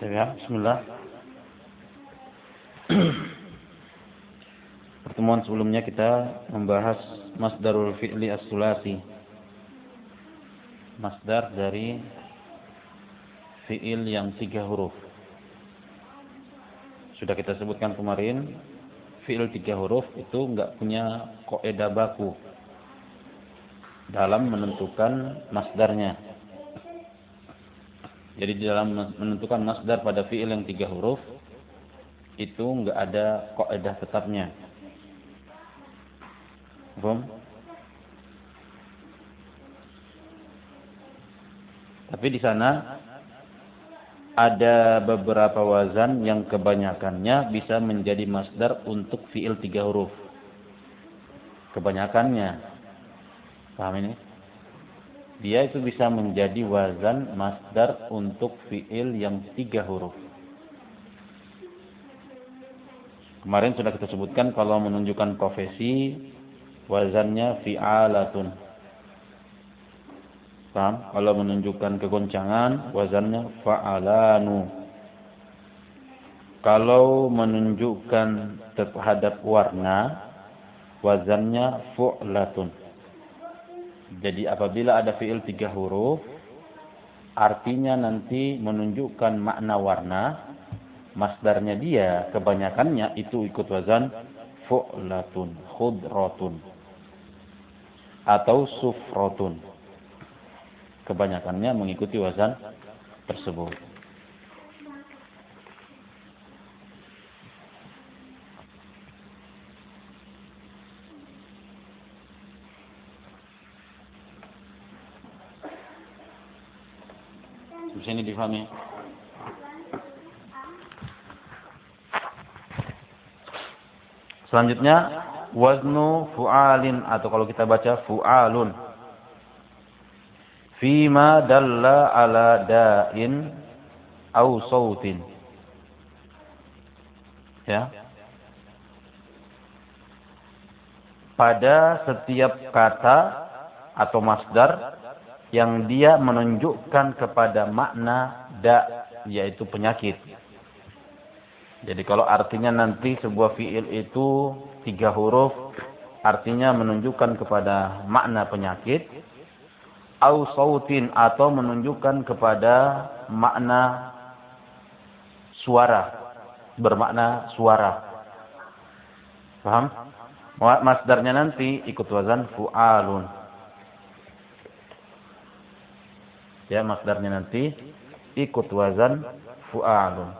Ya, bismillah. Pertemuan sebelumnya kita membahas masdarul fi'li as-sulasi. Masdar dari fi'il yang tiga huruf. Sudah kita sebutkan kemarin, fi'il tiga huruf itu enggak punya koedah baku dalam menentukan masdarnya. Jadi di dalam menentukan masdar pada fiil yang tiga huruf itu enggak ada kaidah tetapnya. Bom. Tapi di sana ada beberapa wazan yang kebanyakannya bisa menjadi masdar untuk fiil tiga huruf. Kebanyakannya. Paham ini? Dia itu bisa menjadi wazan masdar untuk fiil yang tiga huruf. Kemarin sudah kita sebutkan kalau menunjukkan profesi wazannya fi'alatun. Paham? Kalau menunjukkan kegoncangan wazannya fa'alanu. Kalau menunjukkan terhadap warna wazannya fu'latun. Jadi apabila ada fiil tiga huruf, artinya nanti menunjukkan makna warna, masdarnya dia kebanyakannya itu ikut wazan fu'latun, khudratun atau sufrotun. Kebanyakannya mengikuti wazan tersebut. Bisa ini difahami. Selanjutnya waznu fu'alin atau kalau kita baca fu'alun. Fima dalla ala da'in au sautin. Ya. Pada setiap kata atau masdar yang dia menunjukkan kepada makna da yaitu penyakit. Jadi kalau artinya nanti sebuah fiil itu tiga huruf artinya menunjukkan kepada makna penyakit au sautin atau menunjukkan kepada makna suara bermakna suara. Paham? Masdarnya nanti ikut wazan fu'alun. Ya masdarnya nanti. Ikut wazan fu'alun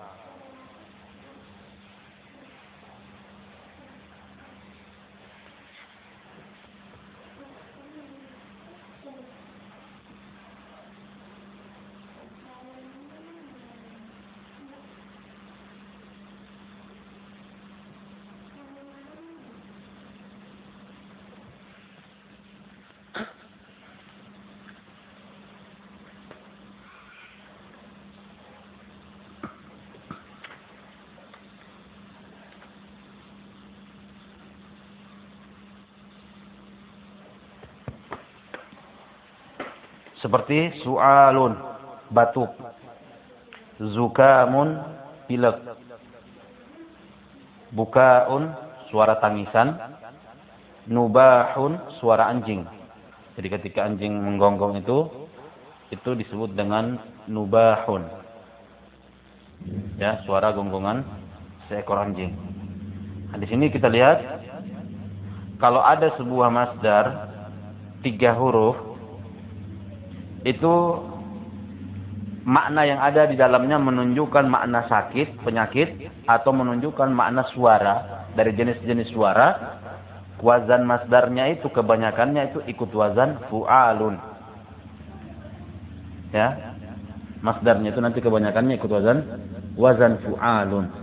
Seperti su'alun, batuk. Zukamun, pilek. Bukaun, suara tangisan. Nubahun, suara anjing. Jadi ketika anjing menggonggong itu, itu disebut dengan nubahun. Ya, suara gonggongan seekor anjing. Nah, di sini kita lihat kalau ada sebuah masdar tiga huruf itu makna yang ada di dalamnya menunjukkan makna sakit, penyakit atau menunjukkan makna suara dari jenis-jenis suara. Wazan masdarnya itu kebanyakannya itu ikut wazan fu'alun. Ya. Masdarnya itu nanti kebanyakannya ikut wazan wazan fu'alun.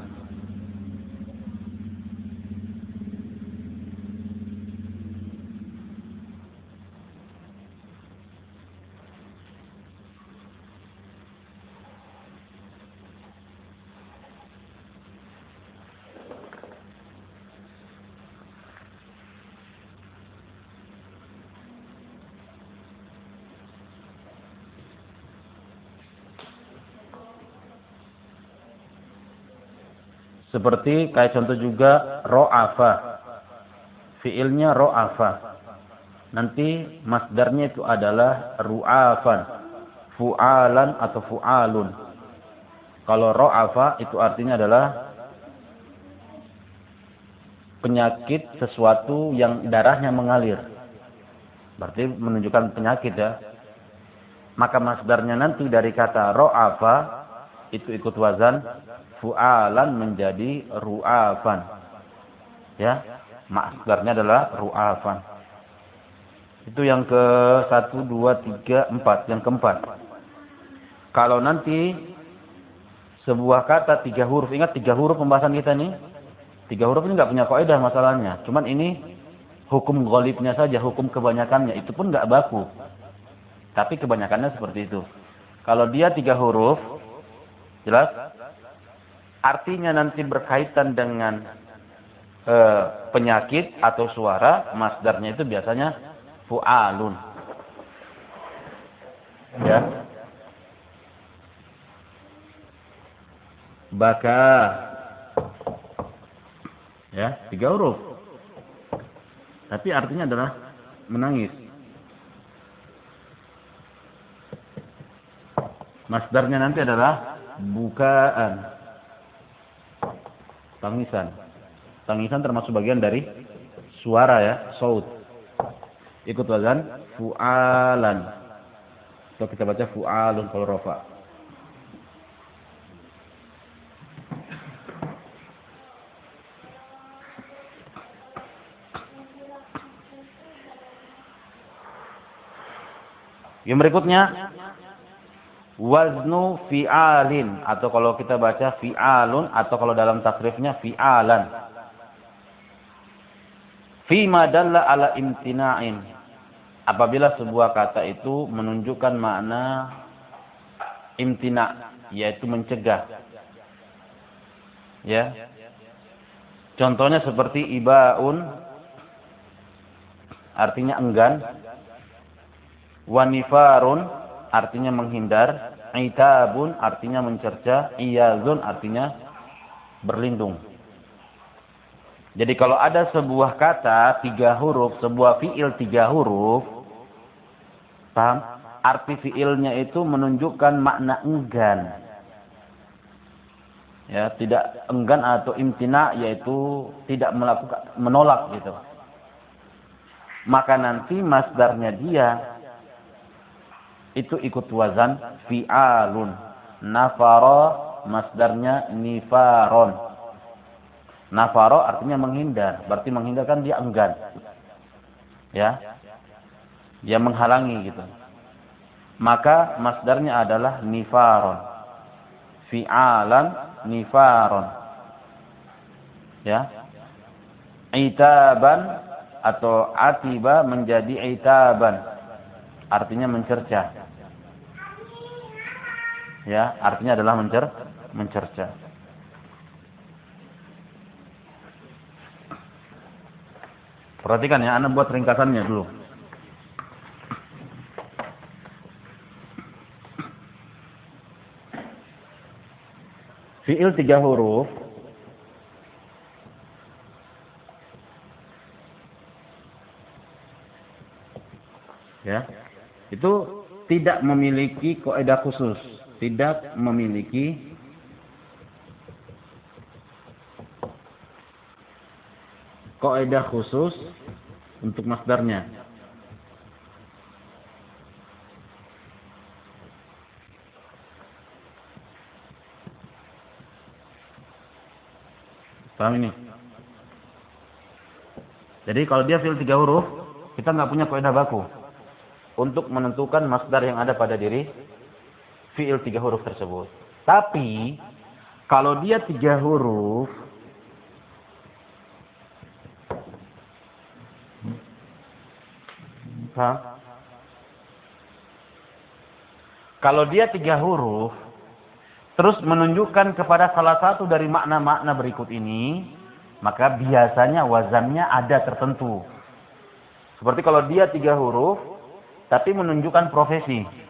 Seperti kayak contoh juga ro'afa. Fiilnya ro'afa. Nanti masdarnya itu adalah ru'afan. Fu'alan atau fu'alun. Kalau ro'afa itu artinya adalah penyakit sesuatu yang darahnya mengalir. Berarti menunjukkan penyakit ya. Maka masdarnya nanti dari kata ro'afa itu ikut wazan fu'alan menjadi ru'afan. Ya, masdarnya adalah ru'afan. Itu yang ke satu, dua, tiga, empat. Yang keempat. Kalau nanti sebuah kata tiga huruf, ingat tiga huruf pembahasan kita nih. Tiga huruf ini nggak punya kaidah masalahnya. Cuman ini hukum golibnya saja, hukum kebanyakannya. Itu pun nggak baku. Tapi kebanyakannya seperti itu. Kalau dia tiga huruf, jelas? artinya nanti berkaitan dengan e, penyakit atau suara, masdarnya itu biasanya fu'alun. Ya. Baka. Ya, tiga huruf. Tapi artinya adalah menangis. Masdarnya nanti adalah bukaan tangisan. Tangisan termasuk bagian dari suara ya, saut. Ikut wazan fu'alan. Atau kita baca fu'alun kalau rofa. Yang berikutnya waznu fi'alin atau kalau kita baca fi'alun atau kalau dalam takrifnya fi'alan. Fi madalla ala imtina'in. Apabila sebuah kata itu menunjukkan makna imtina, yaitu mencegah. Ya. Contohnya seperti ibaun artinya enggan. Wanifarun artinya menghindar, itabun artinya mencerca, iyazun artinya berlindung. Jadi kalau ada sebuah kata tiga huruf, sebuah fiil tiga huruf, paham? Arti fiilnya itu menunjukkan makna enggan. Ya, tidak enggan atau imtina yaitu tidak melakukan menolak gitu. Maka nanti masdarnya dia itu ikut wazan fi'alun. Nafaro masdarnya nifaron. Nafaro artinya menghindar. Berarti menghindar kan dia enggan. Ya. Dia menghalangi gitu. Maka masdarnya adalah nifaron. Fi'alan nifaron. Ya. Itaban atau atiba menjadi itaban. Artinya mencerca ya artinya adalah mencer mencerca. Perhatikan ya anda buat ringkasannya dulu. Fiil tiga huruf. Ya. Itu tidak memiliki kaidah khusus tidak memiliki kaidah khusus untuk masdarnya. Paham ini? Jadi kalau dia fil tiga huruf, kita nggak punya kaidah baku untuk menentukan masdar yang ada pada diri fiil tiga huruf tersebut. Tapi kalau dia tiga huruf ha? Kalau dia tiga huruf terus menunjukkan kepada salah satu dari makna-makna berikut ini, maka biasanya wazannya ada tertentu. Seperti kalau dia tiga huruf, tapi menunjukkan profesi.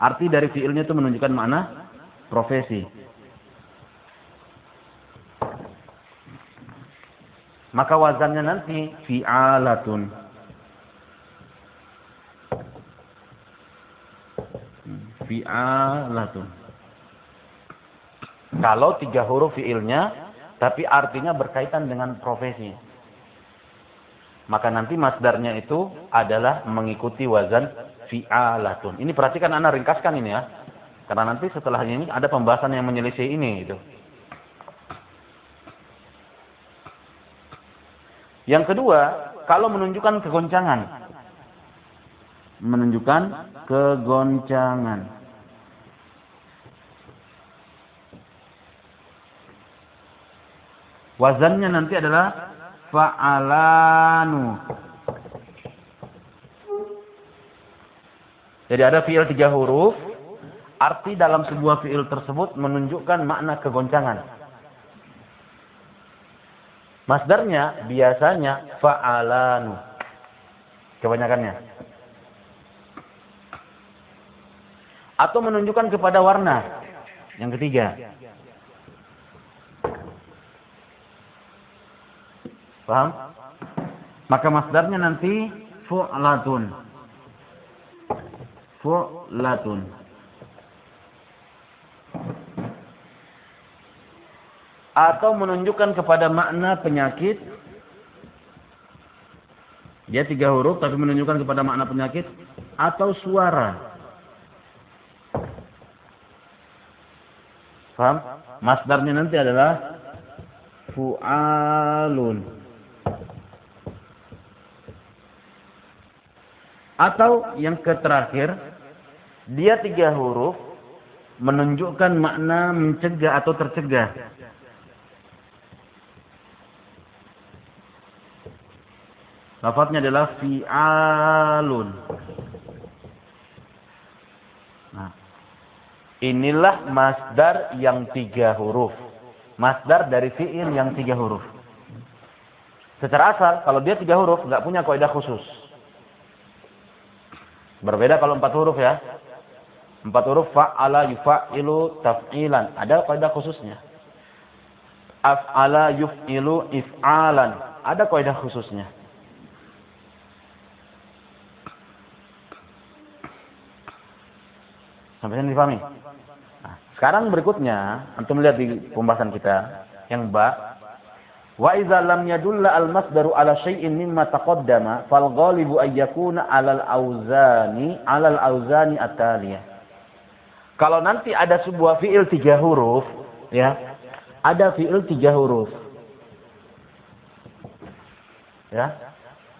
Arti dari fiilnya itu menunjukkan makna profesi. Maka wazannya nanti fi'alatun. Fi'alatun. Kalau tiga huruf fi'ilnya, tapi artinya berkaitan dengan profesi. Maka nanti masdarnya itu adalah mengikuti wazan fi'alatun. Ini perhatikan Anda ringkaskan ini ya. Karena nanti setelah ini ada pembahasan yang menyelisih ini itu. Yang kedua, kalau menunjukkan kegoncangan. Menunjukkan kegoncangan. Wazannya nanti adalah fa'alanu. Jadi ada fiil tiga huruf, arti dalam sebuah fiil tersebut menunjukkan makna kegoncangan. Masdarnya biasanya fa'alanu. Kebanyakannya. Atau menunjukkan kepada warna. Yang ketiga. Paham? Maka masdarnya nanti fu'latun. Fu'latun. Atau menunjukkan kepada makna penyakit. Dia tiga huruf tapi menunjukkan kepada makna penyakit. Atau suara. Paham? Masdarnya nanti adalah fu'alun. Atau yang terakhir, dia tiga huruf menunjukkan makna mencegah atau tercegah. Lafadznya adalah fi'alun. Nah, inilah masdar yang tiga huruf. Masdar dari fi'il yang tiga huruf. Secara asal, kalau dia tiga huruf, nggak punya kaidah khusus. Berbeda kalau empat huruf ya. Empat huruf fa'ala yufa'ilu taf'ilan. Ada kaidah khususnya. Af'ala yuf'ilu if'alan. Ada kaidah khususnya. Sampai sini dipahami? Nah, sekarang berikutnya, antum lihat di pembahasan kita yang ba Wa idza lam yadulla al masdaru ala syai'in mimma taqaddama fal ghalibu ay yakuna 'alal auzani 'alal auzani ataliyah. Kalau nanti ada sebuah fiil tiga huruf, ya, ada fiil tiga huruf, ya.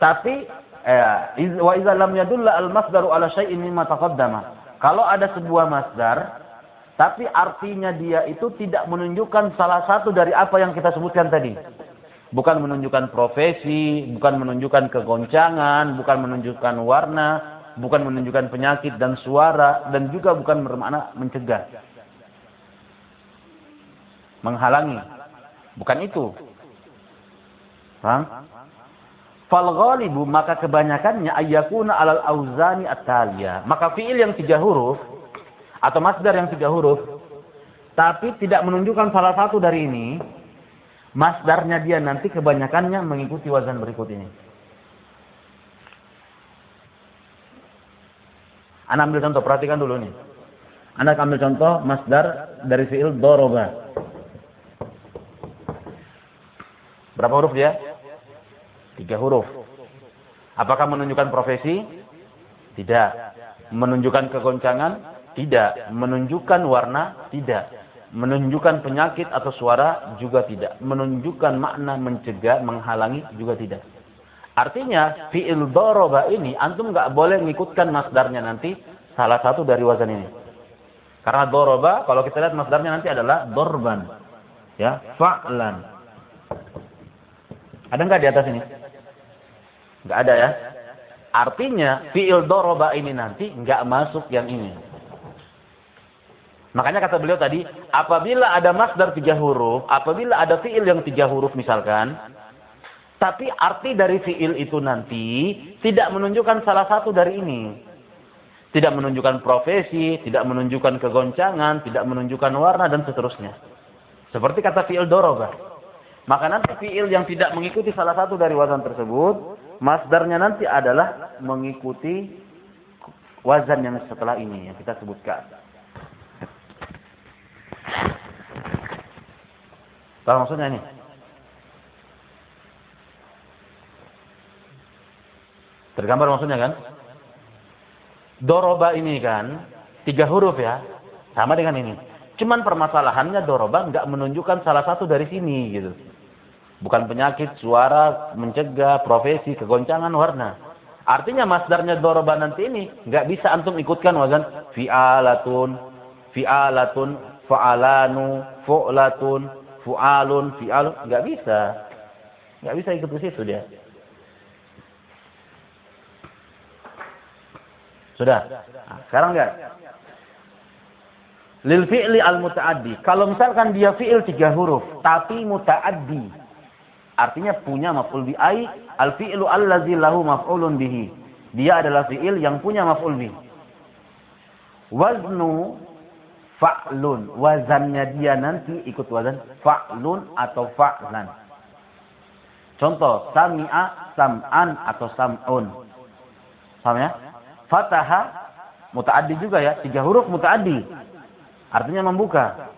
Tapi eh, wa idza lam yadulla al masdaru ala syai'in mimma taqaddama. Kalau ada sebuah masdar tapi artinya dia itu tidak menunjukkan salah satu dari apa yang kita sebutkan tadi. Bukan menunjukkan profesi, bukan menunjukkan kegoncangan, bukan menunjukkan warna, bukan menunjukkan penyakit dan suara, dan juga bukan bermakna mencegah. Menghalangi. Bukan itu. Paham? Fal ghalibu maka kebanyakannya ayyakuna alal auzani at-taliyah. Maka fiil yang tiga huruf atau masdar yang tiga huruf tapi tidak menunjukkan salah satu dari ini Masdarnya dia nanti kebanyakannya mengikuti wazan berikut ini. Anda ambil contoh, perhatikan dulu nih. Anda ambil contoh masdar dari fiil doroba. Berapa huruf dia? Tiga huruf. Apakah menunjukkan profesi? Tidak. Menunjukkan kegoncangan? Tidak. Menunjukkan warna? Tidak menunjukkan penyakit atau suara juga tidak. Menunjukkan makna mencegah, menghalangi juga tidak. Artinya fi'il doroba ini antum nggak boleh mengikutkan masdarnya nanti salah satu dari wazan ini. Karena doroba kalau kita lihat masdarnya nanti adalah dorban. Ya, fa'lan. Ada nggak di atas ini? Nggak ada ya. Artinya fi'il doroba ini nanti nggak masuk yang ini. Makanya kata beliau tadi, apabila ada masdar tiga huruf, apabila ada fiil yang tiga huruf misalkan, tapi arti dari fiil itu nanti tidak menunjukkan salah satu dari ini. Tidak menunjukkan profesi, tidak menunjukkan kegoncangan, tidak menunjukkan warna dan seterusnya. Seperti kata fiil doroba. Maka nanti fiil yang tidak mengikuti salah satu dari wazan tersebut, masdarnya nanti adalah mengikuti wazan yang setelah ini yang kita sebutkan. Tahu maksudnya ini? Tergambar maksudnya kan? Doroba ini kan tiga huruf ya, sama dengan ini. Cuman permasalahannya doroba nggak menunjukkan salah satu dari sini gitu. Bukan penyakit, suara, mencegah, profesi, kegoncangan warna. Artinya masdarnya doroba nanti ini nggak bisa antum ikutkan wazan fi'alatun, fi'alatun, fa'alanu, fu'latun, fu'alun, fi'alun. Nggak bisa. Nggak bisa ikut ke situ dia. Sudah. Nah, sekarang lihat. Lil fi'li al muta'addi. Kalau misalkan dia fi'il tiga huruf, tapi muta'addi. Artinya punya maf'ul bi ai al fi'lu allazi lahu maf'ulun bihi. Dia adalah fi'il yang punya maf'ul bi. Waznu fa'lun. Wazannya dia nanti ikut wazan fa'lun atau fa'lan. Contoh, sami'a, sam'an atau sam'un. Paham ya? Fataha mutaaddi juga ya, tiga huruf mutaaddi. Artinya membuka.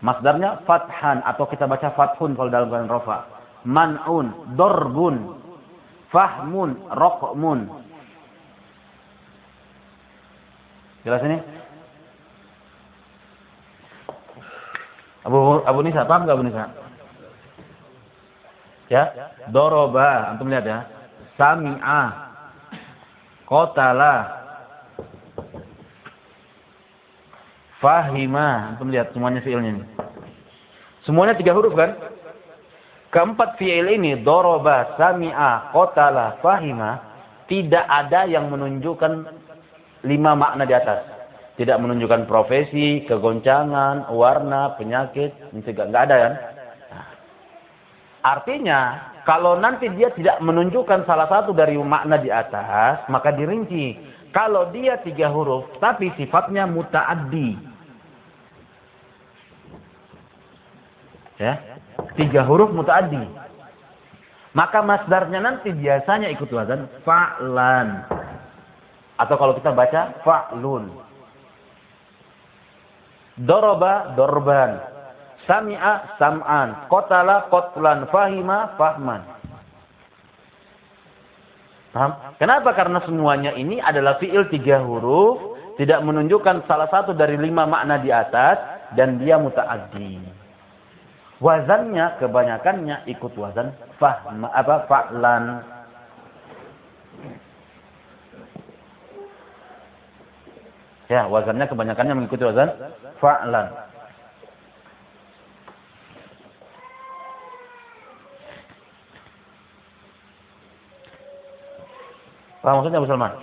Masdarnya fathan atau kita baca fathun kalau dalam keadaan rofa. Man'un, dorbun, fahmun, rokmun. Jelas ini? Abu Abu Nisa, paham nggak Abu Nisa? Ya, doroba, antum lihat ya. Sami'a, kotala, Fahima. Antum lihat semuanya fiilnya ini. Semuanya tiga huruf kan? Keempat fiil ini, doroba, sami'a, kotala, fahima, tidak ada yang menunjukkan lima makna di atas. Tidak menunjukkan profesi, kegoncangan, warna, penyakit, nggak ada kan? Artinya, kalau nanti dia tidak menunjukkan salah satu dari makna di atas, maka dirinci. Kalau dia tiga huruf, tapi sifatnya mutaaddi. Ya. Tiga huruf mutaaddi. Maka masdarnya nanti biasanya ikut wazan fa'lan. Atau kalau kita baca fa'lun. Doroba dorban. Sami'a sam'an. Qatala qatlan. Fahima fahman. Paham? Kenapa? Karena semuanya ini adalah fi'il tiga huruf. Tidak menunjukkan salah satu dari lima makna di atas. Dan dia muta'addi. Wazannya kebanyakannya ikut wazan fahm apa fa'lan. Ya, wazannya kebanyakannya mengikuti wazan fa'lan. Paham maksudnya Abu Salman?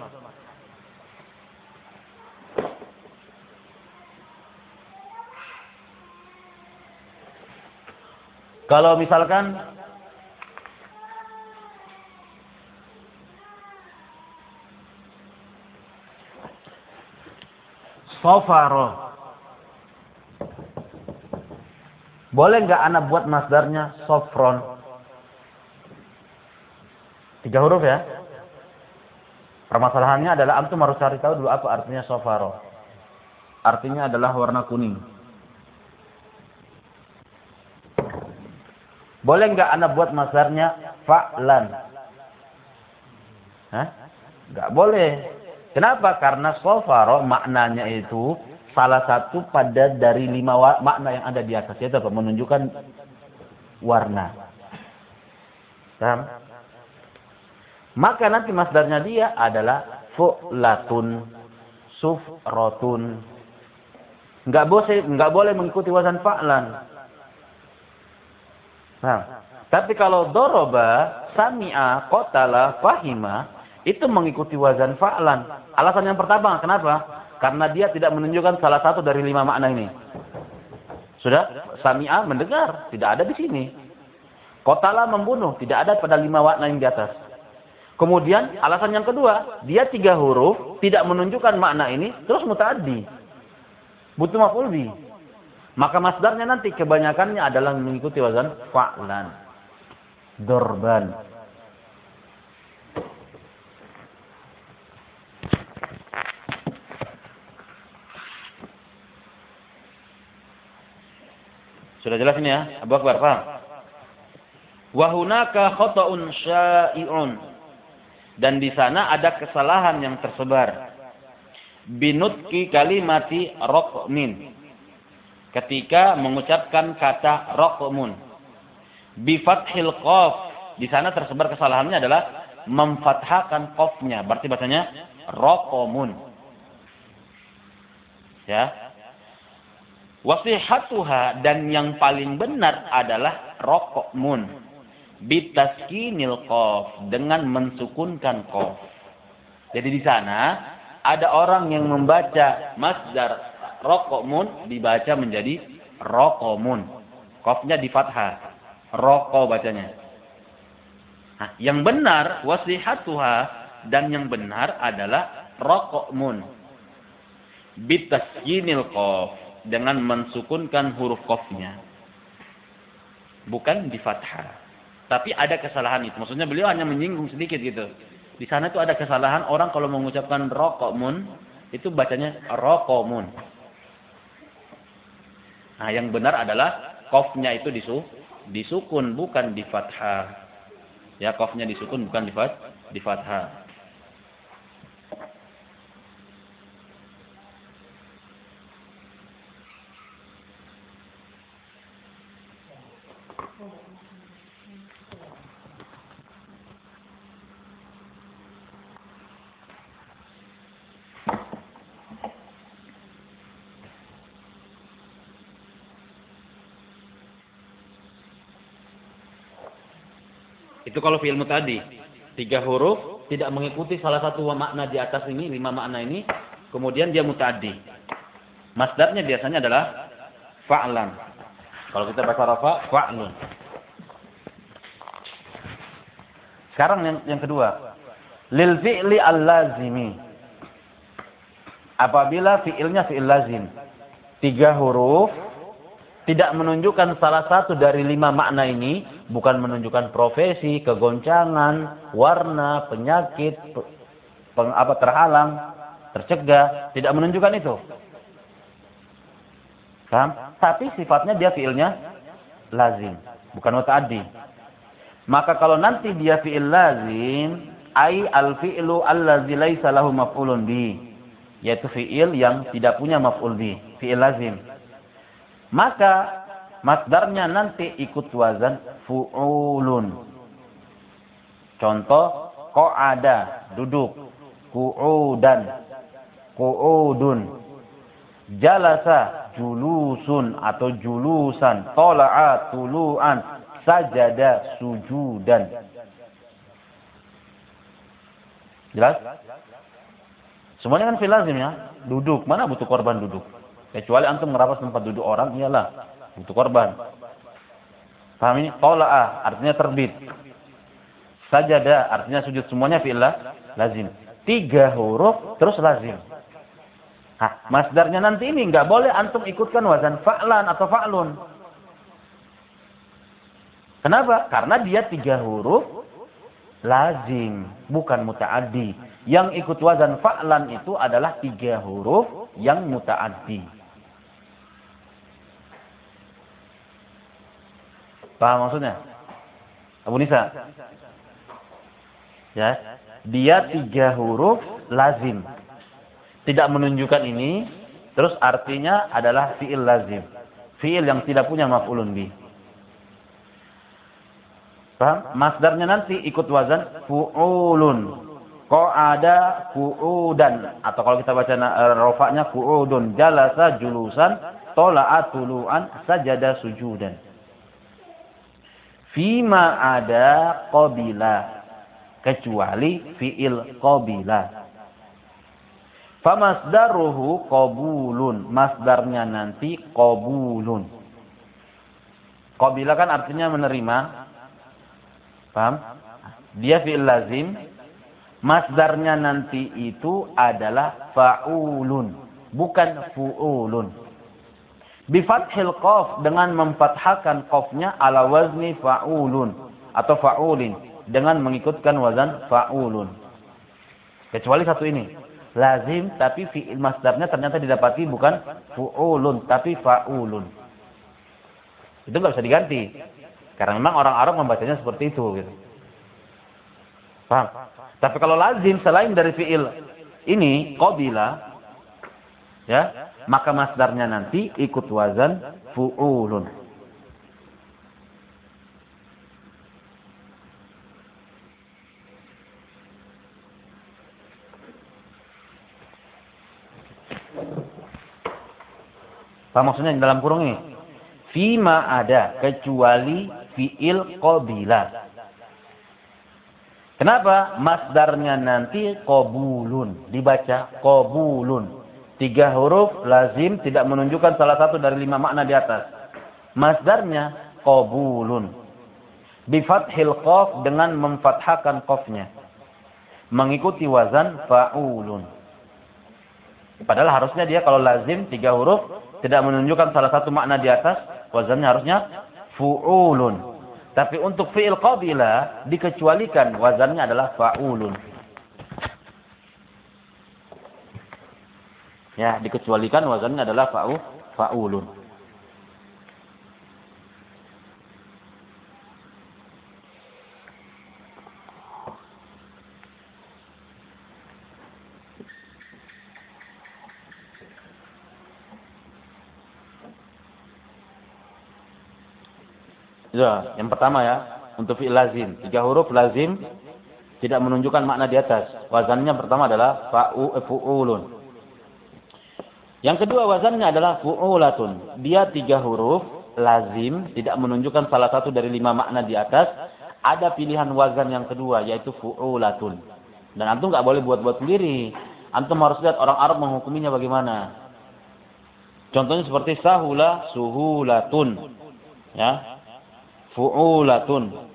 Kalau misalkan sofaro. Boleh nggak anak buat masdarnya sofron? Tiga huruf ya. Permasalahannya adalah antum harus cari tahu dulu apa artinya sofaro. Artinya adalah warna kuning. Boleh nggak anda buat masarnya fa'lan? Hah? Nggak boleh. Kenapa? Karena sofaro maknanya itu salah satu pada dari lima makna yang ada di atas itu apa? Menunjukkan warna. Paham? Maka nanti masdarnya dia adalah fu'latun, sufrotun. Nggak boleh, nggak boleh mengikuti wazan fa'lan. Nah, tapi kalau doroba, sami'a, kotala, fahima, itu mengikuti wazan fa'lan. Alasan yang pertama, kenapa? Karena dia tidak menunjukkan salah satu dari lima makna ini. Sudah? Sami'a mendengar, tidak ada di sini. Kotala membunuh, tidak ada pada lima makna yang di atas. Kemudian alasan yang kedua, dia tiga huruf, tidak menunjukkan makna ini, terus muta'addi. Butuh maf'ul Maka masdarnya nanti kebanyakannya adalah mengikuti wazan fa'lan. Dorban. Sudah jelas ini ya? Abu Akbar, paham? Wahunaka khota'un syai'un. Dan di sana ada kesalahan yang tersebar. Binutki kalimati rokmin. Ketika mengucapkan kata rokmun. Bifathil qaf. Di sana tersebar kesalahannya adalah memfathahkan qafnya. Berarti bahasanya rokomun. Ya, Wasihatuha dan yang paling benar adalah rokok mun. Bitaskinil kof. Dengan mensukunkan kof. Jadi di sana ada orang yang membaca masdar rokok mun dibaca menjadi rokomun. Kofnya di fathah. Rokok bacanya. Nah, yang benar wasihatuha dan yang benar adalah rokok mun. Bitaskinil kof dengan mensukunkan huruf kofnya. Bukan di fathah. Tapi ada kesalahan itu. Maksudnya beliau hanya menyinggung sedikit gitu. Di sana itu ada kesalahan orang kalau mengucapkan rokomun itu bacanya rokomun. Nah, yang benar adalah kofnya itu disu, disukun bukan di fathah. Ya, kofnya disukun bukan di di fathah. Itu kalau fi'il mutadi. Tiga huruf tidak mengikuti salah satu makna di atas ini, lima makna ini, kemudian dia mutadi. Masdarnya biasanya adalah fa'lan. Kalau kita baca rafa, fa'lun. Sekarang yang, yang kedua. Lil fi'li al-lazimi. Apabila fi'ilnya fi'il lazim. Tiga huruf tidak menunjukkan salah satu dari lima makna ini, bukan menunjukkan profesi, kegoncangan, warna, penyakit, peng, apa terhalang, tercegah, tidak menunjukkan itu. Paham? Tapi sifatnya dia fiilnya lazim, bukan mutaaddi. Maka kalau nanti dia fiil lazim, ai al fi'lu allazi laisa lahu maf'ulun bi, yaitu fiil yang tidak punya maf'ul bi, fiil lazim maka masdarnya nanti ikut wazan fu'ulun. Contoh ada duduk, qu'udan, qu'udun. Jalasa julusun atau julusan, tola'a tulu'an, sajada sujudan. Jelas? Semuanya kan filazim ya. Duduk. Mana butuh korban duduk? Kecuali antum merapas tempat duduk orang, iyalah butuh korban. Paham ini? Tola'a artinya terbit. Sajada artinya sujud semuanya fi'illah lazim. Tiga huruf terus lazim. Hah, masdarnya nanti ini nggak boleh antum ikutkan wazan fa'lan atau fa'lun. Kenapa? Karena dia tiga huruf lazim, bukan muta'addi. Yang ikut wazan fa'lan itu adalah tiga huruf yang muta'addi. Paham maksudnya? Abu Nisa. Ya, dia tiga huruf lazim. Tidak menunjukkan ini, terus artinya adalah fiil lazim. Fiil yang tidak punya maf'ulun bi. Paham? Masdarnya nanti ikut wazan fu'ulun. ada ku'udan. Atau kalau kita baca uh, rofaknya ku'udun. Jalasa julusan. Tola'a tulu'an. Sajada sujudan. Fima ada qabila. Kecuali fi'il qabila. Famasdaruhu qabulun. Masdarnya nanti qabulun. Qabila kan artinya menerima. Paham? Dia fi'il lazim. Masdarnya nanti itu adalah fa'ulun. Bukan fu'ulun. Bifathil qaf dengan memfathahkan qafnya ala wazni fa'ulun atau fa'ulin dengan mengikutkan wazan fa'ulun. Kecuali satu ini. Lazim tapi fi'il masdarnya ternyata didapati bukan fu'ulun tapi fa'ulun. Itu nggak bisa diganti. Karena memang orang Arab membacanya seperti itu gitu. Paham? Tapi kalau lazim selain dari fi'il ini qabila ya maka masdarnya nanti ikut wazan fu'ulun. Apa maksudnya dalam kurung ini? Fima ada kecuali fi'il qabila. Kenapa? Masdarnya nanti qabulun. Dibaca qabulun. Tiga huruf lazim tidak menunjukkan salah satu dari lima makna di atas. Masdarnya qabulun. Bifathil qaf dengan memfathahkan qafnya. Mengikuti wazan fa'ulun. Padahal harusnya dia kalau lazim tiga huruf tidak menunjukkan salah satu makna di atas, wazannya harusnya fu'ulun. Tapi untuk fi'il qabila dikecualikan wazannya adalah fa'ulun. Ya, dikecualikan wazannya adalah fa'u fa'ulun. Ya, yang pertama ya, untuk fi'il lazim. Tiga huruf lazim tidak menunjukkan makna di atas. Wazannya pertama adalah fa'u eh, fu'ulun. Yang kedua wazannya adalah fu'ulatun. Dia tiga huruf, lazim, tidak menunjukkan salah satu dari lima makna di atas. Ada pilihan wazan yang kedua, yaitu fu'ulatun. Dan antum nggak boleh buat-buat sendiri. Antum harus lihat orang Arab menghukuminya bagaimana. Contohnya seperti sahula suhulatun. Ya. Fu'ulatun.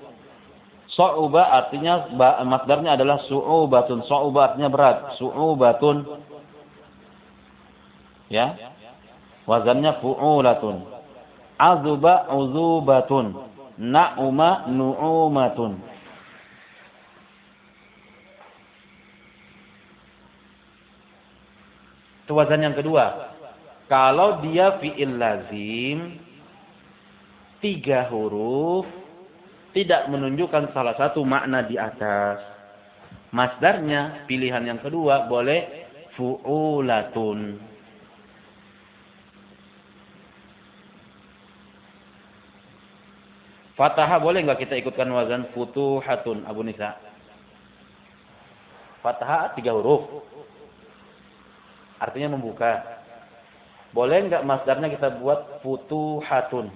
So'uba artinya masdarnya adalah su'ubatun. So'uba artinya berat. Su'ubatun ya. Wazannya fu'ulatun. Azuba uzubatun. Na'uma nu'umatun. Itu wazan yang kedua. Kalau dia fi'il lazim tiga huruf tidak menunjukkan salah satu makna di atas. Masdarnya pilihan yang kedua boleh fu'ulatun Fataha boleh nggak kita ikutkan wazan futuhatun Abu Nisa? Fataha tiga huruf. Artinya membuka. Boleh nggak masdarnya kita buat futuhatun?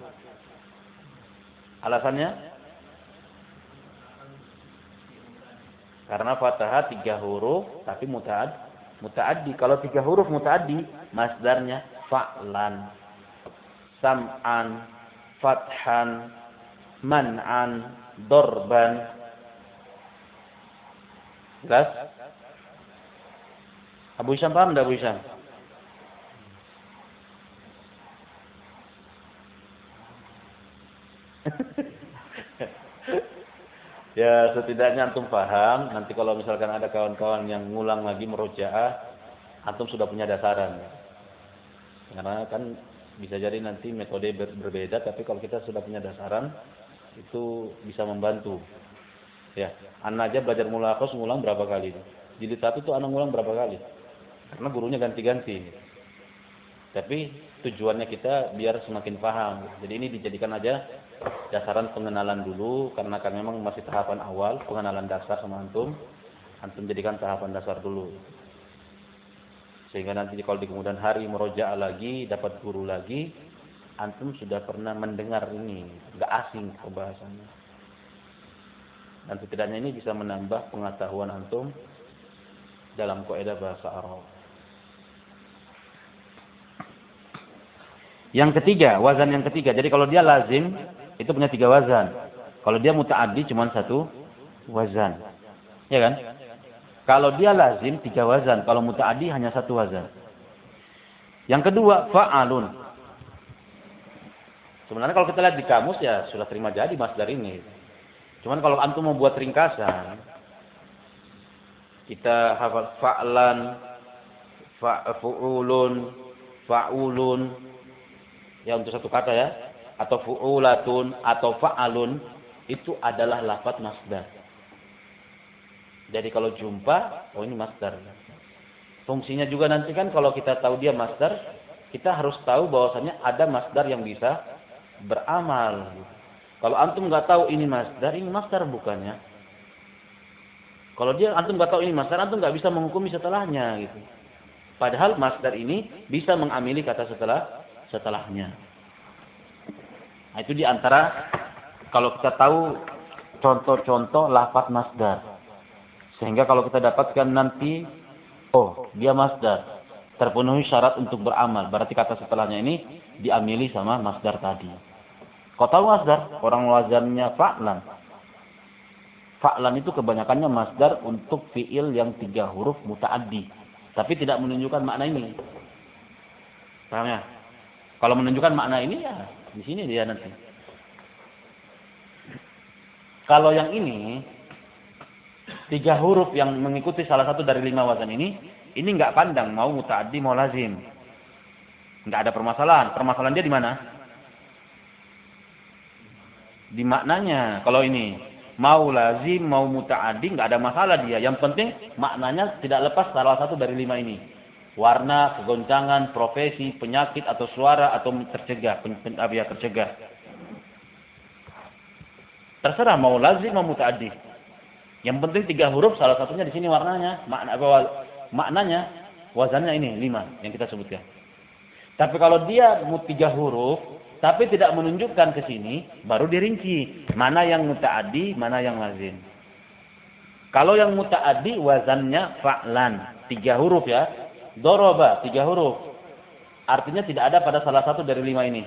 Alasannya? Karena fathah tiga huruf tapi mutaad mutaaddi. Kalau tiga huruf mutaaddi, masdarnya fa'lan, sam'an, fathan, man'an, dorban. Jelas? Abu Isyam paham tidak Abu Isyam? ya setidaknya antum paham. Nanti kalau misalkan ada kawan-kawan yang ngulang lagi merojaah, antum sudah punya dasaran. Karena kan bisa jadi nanti metode berbeda, tapi kalau kita sudah punya dasaran, itu bisa membantu. Ya, anak aja belajar mulakos ngulang berapa kali? Jilid satu tuh anak ngulang berapa kali? Karena gurunya ganti-ganti. Tapi tujuannya kita biar semakin paham. Jadi ini dijadikan aja dasaran pengenalan dulu karena kan memang masih tahapan awal pengenalan dasar sama antum. Antum jadikan tahapan dasar dulu. Sehingga nanti kalau di kemudian hari meroja lagi, dapat guru lagi, antum sudah pernah mendengar ini, nggak asing pembahasannya. Dan setidaknya ini bisa menambah pengetahuan antum dalam kaidah bahasa Arab. Yang ketiga, wazan yang ketiga. Jadi kalau dia lazim, itu punya tiga wazan. Kalau dia mutaaddi cuma satu wazan. Ya kan? Kalau dia lazim tiga wazan, kalau mutaaddi hanya satu wazan. Yang kedua, fa'alun. Sebenarnya kalau kita lihat di kamus ya sudah terima jadi masdar ini. Cuman kalau antum mau buat ringkasan, kita hafal fa'lan, fa'ulun, fa'ulun, ya untuk satu kata ya, atau fu'ulatun, atau fa'alun, itu adalah lafaz masdar. Jadi kalau jumpa, oh ini masdar. Fungsinya juga nanti kan kalau kita tahu dia masdar, kita harus tahu bahwasanya ada masdar yang bisa beramal. Kalau antum nggak tahu ini masdar, ini masdar bukannya. Kalau dia antum nggak tahu ini masdar, antum nggak bisa menghukumi setelahnya gitu. Padahal masdar ini bisa mengamili kata setelah setelahnya. Nah, itu di antara kalau kita tahu contoh-contoh lafaz masdar. Sehingga kalau kita dapatkan nanti, oh dia masdar, terpenuhi syarat untuk beramal. Berarti kata setelahnya ini diamili sama masdar tadi. Kau tahu masdar? Orang wazannya fa'lan. Fa'lan itu kebanyakannya masdar untuk fi'il yang tiga huruf muta'addi. Tapi tidak menunjukkan makna ini. Paham ya? Kalau menunjukkan makna ini ya di sini dia nanti. Kalau yang ini tiga huruf yang mengikuti salah satu dari lima wazan ini, ini nggak pandang mau muta'addi mau lazim. Nggak ada permasalahan. Permasalahan dia di mana? Di maknanya. Kalau ini mau lazim, mau mutaaddi nggak ada masalah dia. Yang penting maknanya tidak lepas salah satu dari lima ini. Warna, kegoncangan, profesi, penyakit atau suara atau tercegah, pen, ya, tercegah. Terserah mau lazim mau mutaaddi. Yang penting tiga huruf salah satunya di sini warnanya, makna apa maknanya wazannya ini lima yang kita sebutkan. Tapi kalau dia tiga huruf, tapi tidak menunjukkan ke sini, baru dirinci mana yang mutaaddi, mana yang lazim. Kalau yang mutaaddi wazannya fa'lan, tiga huruf ya. Doroba, tiga huruf. Artinya tidak ada pada salah satu dari lima ini.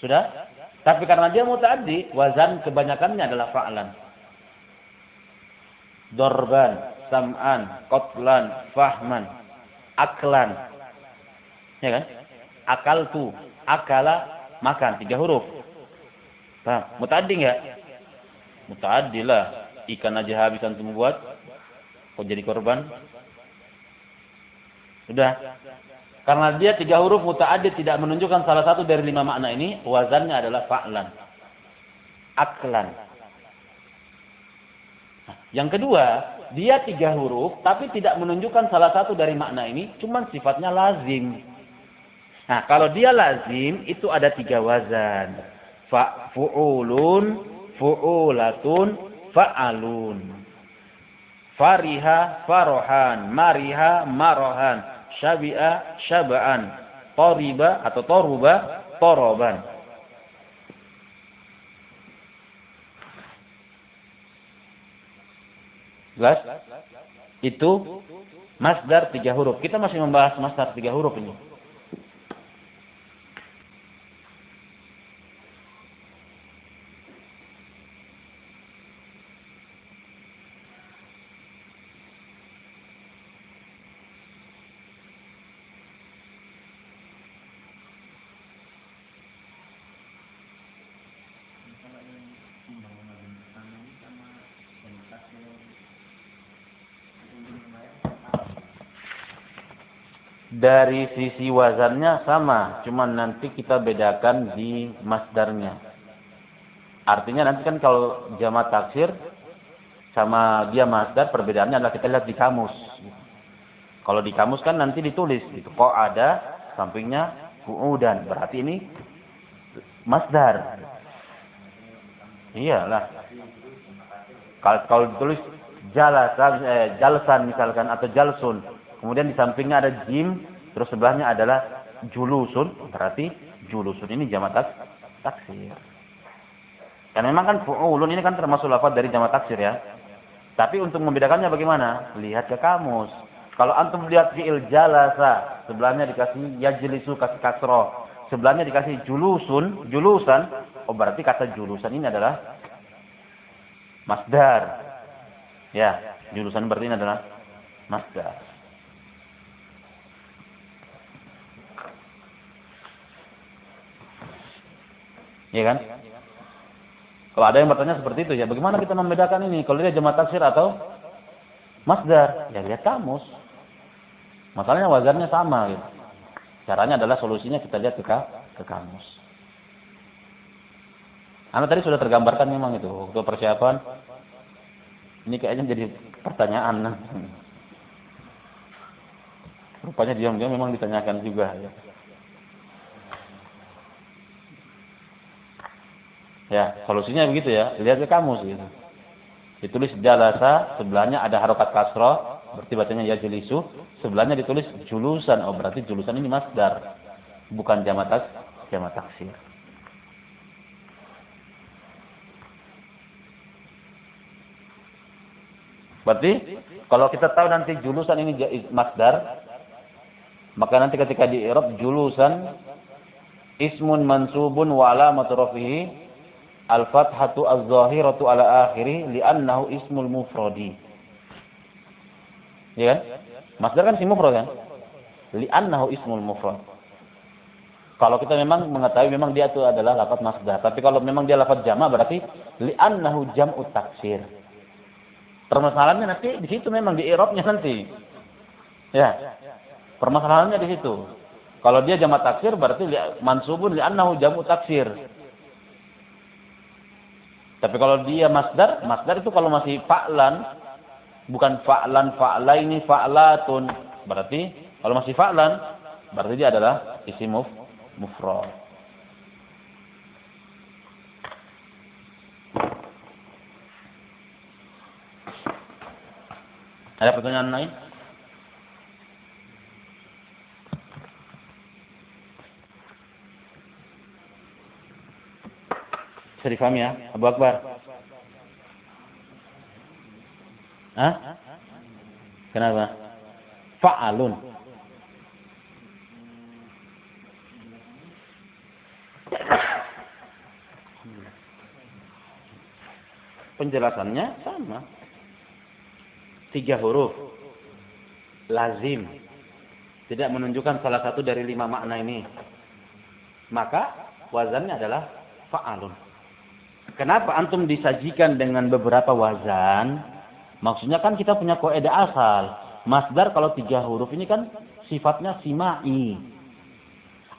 Sudah? Tapi karena dia mutaaddi, wazan kebanyakannya adalah fa'lan. Dorban, sam'an, kotlan, fahman, aklan. Ya kan? Akaltu, akala, makan tiga huruf. Paham? Mutaddi enggak? Mutaddi lah. Ikan aja habis antum buat. Kok jadi korban? Sudah. Karena dia tiga huruf muta'addi tidak menunjukkan salah satu dari lima makna ini, wazannya adalah fa'lan. Aklan. Nah, yang kedua, dia tiga huruf tapi tidak menunjukkan salah satu dari makna ini, cuman sifatnya lazim. Nah, kalau dia lazim itu ada tiga wazan. Fa fu'ulun, fu'ulatun, fa'alun. Fariha, farohan, mariha, marohan, syabi'a, syaba'an, toriba atau toruba, toroban. Jelas? Itu masdar tiga huruf. Kita masih membahas masdar tiga huruf ini. Dari sisi wazannya sama, cuman nanti kita bedakan di masdarnya. Artinya nanti kan kalau jama taksir sama dia masdar perbedaannya adalah kita lihat di kamus. Kalau di kamus kan nanti ditulis gitu. Kok ada sampingnya dan berarti ini masdar. Iyalah. Kalau kalau ditulis jalasan eh, jalsan misalkan atau jalsun Kemudian di sampingnya ada jim, terus sebelahnya adalah julusun, berarti julusun ini jamak tak, taksir. Karena memang kan fu'ulun ini kan termasuk lafaz dari jamak taksir ya. Tapi untuk membedakannya bagaimana? Lihat ke kamus. Kalau antum lihat fi'il jalasa, sebelahnya dikasih yajlisu kasih kasroh. Sebelahnya dikasih julusun, julusan. Oh berarti kata julusan ini adalah masdar. Ya, julusan berarti ini adalah masdar. Ya kan? Kalau ada yang bertanya seperti itu, ya bagaimana kita membedakan ini? Kalau dia jamaah taksir atau masdar? Ya lihat kamus. Masalahnya wazannya sama gitu. Caranya adalah solusinya kita lihat ke, ke kamus. Anda tadi sudah tergambarkan memang itu waktu persiapan. Ini kayaknya jadi pertanyaan. Rupanya diam-diam memang ditanyakan juga ya. Ya, solusinya begitu ya. Lihat ke kamus gitu. Ditulis jalasa, sebelahnya ada harokat kasro, berarti bacanya ya jelisu. Sebelahnya ditulis julusan, oh berarti julusan ini masdar. Bukan jamat taksir. Berarti kalau kita tahu nanti julusan ini masdar, maka nanti ketika di Arab julusan ismun mansubun wa alamatu rafihi al-fathatu az-zahiratu ala akhiri li'annahu ismul mufradi. Ya kan? Masdar kan si mufrad kan? Li'annahu ismul mufrad. Kalau kita memang mengetahui memang dia itu adalah lafaz masdar, tapi kalau memang dia lafaz jama berarti li'annahu jam'u taksir. Permasalahannya nanti di situ memang di i'rabnya nanti. Ya. Permasalahannya di situ. Kalau dia jamak taksir berarti mansubun li'annahu jamu taksir. Tapi kalau dia masdar, masdar itu kalau masih fa'lan bukan fa'lan fa'laini fa'latun. Berarti kalau masih fa'lan berarti dia adalah isim mufrad. Ada pertanyaan lain? Bisa difahami ya, Abu Akbar? Hah? Kenapa? Fa'alun. Penjelasannya sama tiga huruf lazim tidak menunjukkan salah satu dari lima makna ini maka wazannya adalah fa'alun kenapa antum disajikan dengan beberapa wazan maksudnya kan kita punya kaidah asal masdar kalau tiga huruf ini kan sifatnya simai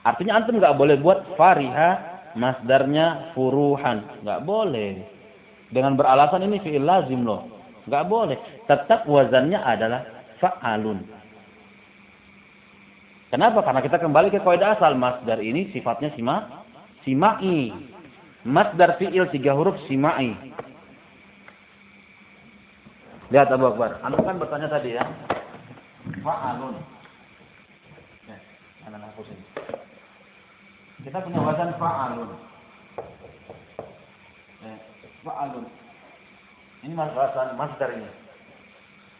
artinya antum nggak boleh buat fariha masdarnya furuhan nggak boleh dengan beralasan ini fi'il lazim loh Enggak boleh. Tetap wazannya adalah fa'alun. Kenapa? Karena kita kembali ke kaidah asal masdar ini sifatnya sima simai. Masdar fi'il tiga huruf simai. Lihat Abu Akbar. Anda kan bertanya tadi ya. Fa'alun. Ya, Kita punya wazan fa'alun. Ya, fa'alun. Ini masalah masdar ini.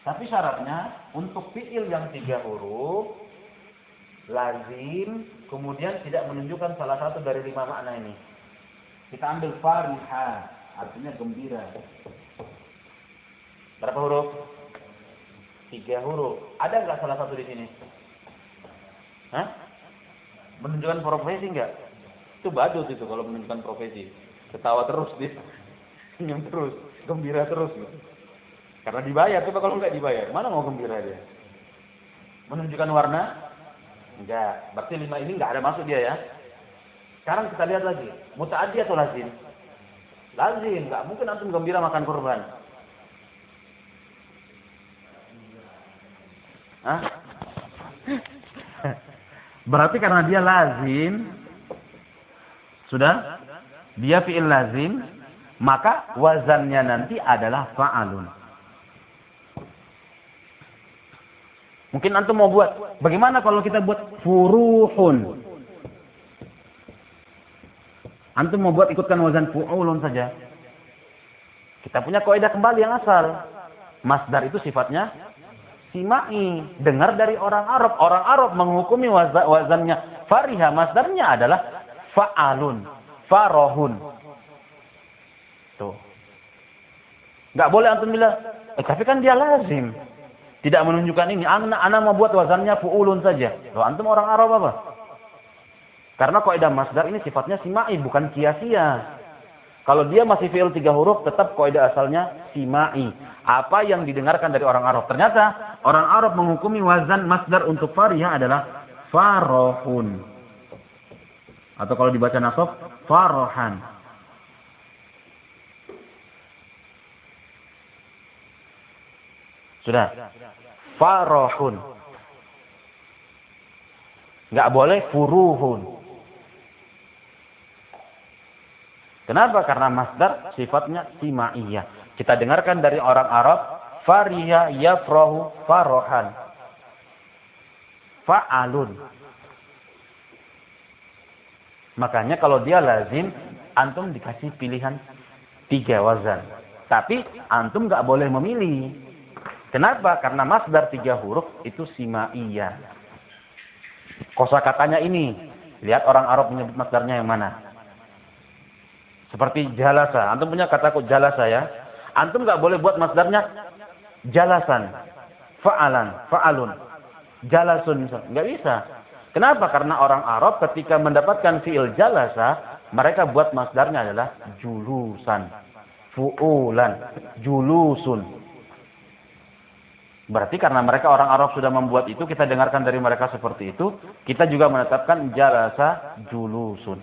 Tapi syaratnya untuk fiil yang tiga huruf lazim kemudian tidak menunjukkan salah satu dari lima makna ini. Kita ambil fariha artinya gembira. Berapa huruf? Tiga huruf. Ada nggak salah satu di sini? Hah? Menunjukkan profesi nggak? Itu badut itu kalau menunjukkan profesi. Ketawa terus dia. Senyum terus gembira terus gitu. Karena dibayar, coba kalau nggak dibayar, mana mau gembira dia? Menunjukkan warna? Enggak. Berarti lima ini nggak ada masuk dia ya. Sekarang kita lihat lagi, mutaaddi atau lazim? Lazim, nggak mungkin antum gembira makan kurban. Hah? Berarti karena dia lazim, sudah? Dia fi'il lazim, maka wazannya nanti adalah fa'alun. Mungkin antum mau buat, bagaimana kalau kita buat furuhun? Antum mau buat ikutkan wazan fu'ulun saja. Kita punya kaidah kembali yang asal. Masdar itu sifatnya simai. Dengar dari orang Arab. Orang Arab menghukumi wazannya fariha. Masdarnya adalah fa'alun. Farohun. Tuh. Nggak boleh antum bilang, eh tapi kan dia lazim. Tidak menunjukkan ini. Anak, anak mau buat wazannya fu'ulun saja. Loh, antum orang Arab apa? Karena kaidah masdar ini sifatnya simai bukan kiasia. Kalau dia masih fi'il tiga huruf, tetap kaidah asalnya simai. Apa yang didengarkan dari orang Arab. Ternyata orang Arab menghukumi wazan masdar untuk fariha adalah farohun. Atau kalau dibaca nasab, farohan. Sudah. Farohun. Nggak boleh furuhun. Kenapa? Karena masdar sifatnya simaiyah. Kita dengarkan dari orang Arab, fariha yafrahu farohan. Fa'alun. Makanya kalau dia lazim, antum dikasih pilihan tiga wazan. Tapi antum nggak boleh memilih. Kenapa? Karena masdar tiga huruf itu simaiyah. Kosa katanya ini. Lihat orang Arab menyebut masdarnya yang mana. Seperti jalasa. Antum punya kata kok jalasa ya. Antum nggak boleh buat masdarnya jalasan, fa'alan, fa'alun, jalasun. Nggak bisa. Kenapa? Karena orang Arab ketika mendapatkan fiil jalasa, mereka buat masdarnya adalah julusan, fu'ulan, julusun. Berarti karena mereka orang Arab sudah membuat itu, kita dengarkan dari mereka seperti itu, kita juga menetapkan jalasa julusun.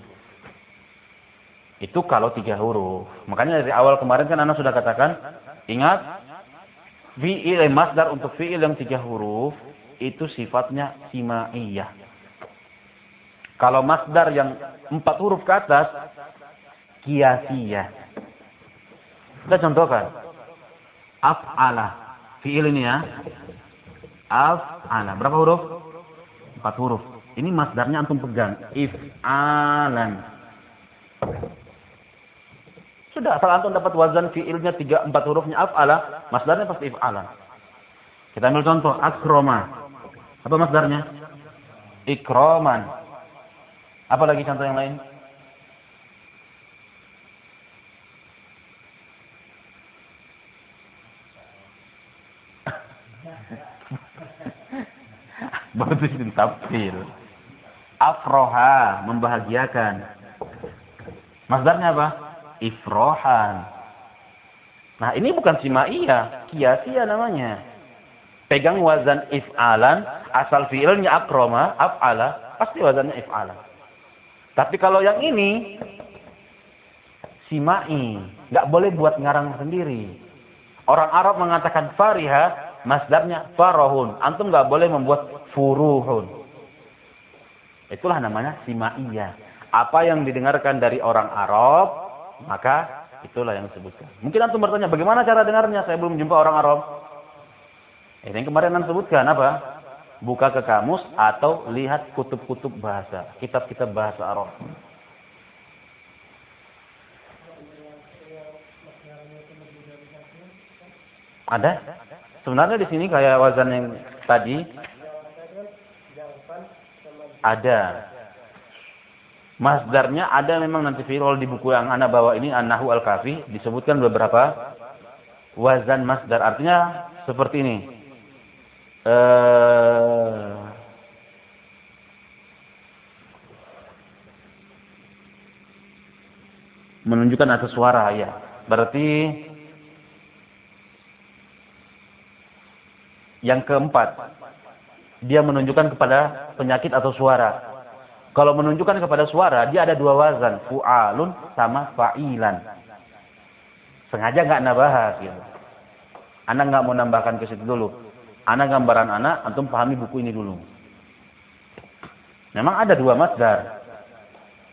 Itu kalau tiga huruf. Makanya dari awal kemarin kan Anda sudah katakan, ingat, fi'il masdar untuk fi'il yang tiga huruf, itu sifatnya simaiyah. Kalau masdar yang empat huruf ke atas, kiasiyah. Kita contohkan. Af'ala. Fi'il ini ya. Af'ala. Berapa huruf? Empat huruf. Ini masdarnya antum pegang. If'alan. Sudah asal antum dapat wazan fiilnya tiga empat hurufnya af'ala, masdarnya pasti if'ala. Kita ambil contoh akroma. Apa masdarnya? Ikroman. Apa lagi contoh yang lain? Ini tafsir. Afroha, membahagiakan. Masdarnya apa? Ifrohan. Nah ini bukan simaiyah, kiasia namanya. Pegang wazan if'alan, asal fiilnya akroma, af'ala, pasti wazannya if'alan. Tapi kalau yang ini, simai, nggak boleh buat ngarang sendiri. Orang Arab mengatakan fariha, masdarnya farohun. Antum nggak boleh membuat furuhun. Itulah namanya simaiyah. Apa yang didengarkan dari orang Arab, maka itulah yang disebutkan. Mungkin antum bertanya, bagaimana cara dengarnya? Saya belum jumpa orang Arab. Ini yang kemarin antum sebutkan apa? Buka ke kamus atau lihat kutub-kutub bahasa, kitab-kitab bahasa Arab. Ada? Sebenarnya di sini kayak wazan yang tadi ada. Masdarnya ada memang nanti viral di buku yang anak bawa ini An-Nahu Al-Kafi disebutkan beberapa wazan masdar. Artinya seperti ini. Uh, menunjukkan atas suara ya. Berarti yang keempat dia menunjukkan kepada penyakit atau suara. Kalau menunjukkan kepada suara, dia ada dua wazan, fu'alun sama fa'ilan. Sengaja nggak anda bahas gitu. Anda nggak mau nambahkan ke situ dulu. Anda gambaran anak, antum pahami buku ini dulu. Memang ada dua masdar.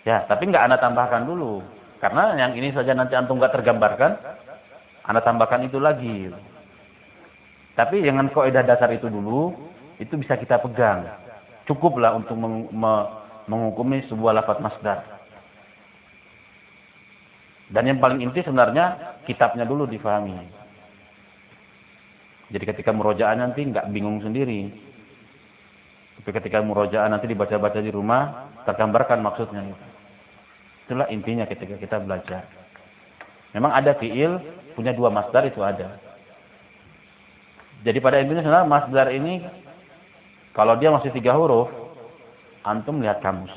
Ya, tapi nggak anda tambahkan dulu. Karena yang ini saja nanti antum nggak tergambarkan, anda tambahkan itu lagi. Tapi dengan kaidah dasar itu dulu, itu bisa kita pegang. Cukuplah untuk menghukumi sebuah lafaz masdar. Dan yang paling inti sebenarnya kitabnya dulu difahami. Jadi ketika merojaan nanti nggak bingung sendiri. Tapi ketika merojaan nanti dibaca-baca di rumah, tergambarkan maksudnya. Itulah intinya ketika kita belajar. Memang ada fiil punya dua masdar itu ada. Jadi pada intinya sebenarnya masdar ini kalau dia masih tiga huruf, antum lihat kamus.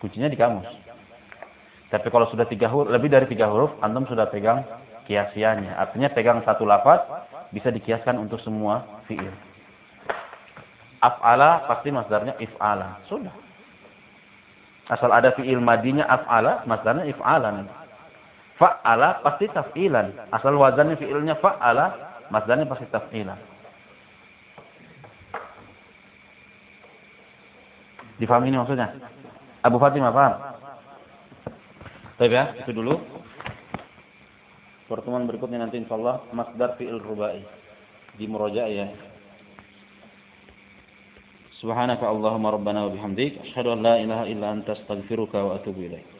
Kuncinya di kamus. Tapi kalau sudah tiga huruf, lebih dari tiga huruf, antum sudah pegang kiasiannya. Artinya pegang satu lafaz bisa dikiaskan untuk semua fiil. Af'ala pasti masdarnya if'ala. Sudah. Asal ada fiil madinya af'ala, masdarnya if'alan. Fa'ala pasti taf'ilan. Asal wazannya fiilnya fa'ala, masdarnya pasti taf'ilan. Difahami ini maksudnya? Abu Fatimah paham? Baik ya, itu dulu. Pertemuan berikutnya nanti insyaallah masdar fi'il rubai di murojaah ya. Subhanaka Allahumma rabbana wa bihamdik asyhadu an la ilaha illa anta astaghfiruka wa atubu ilaik.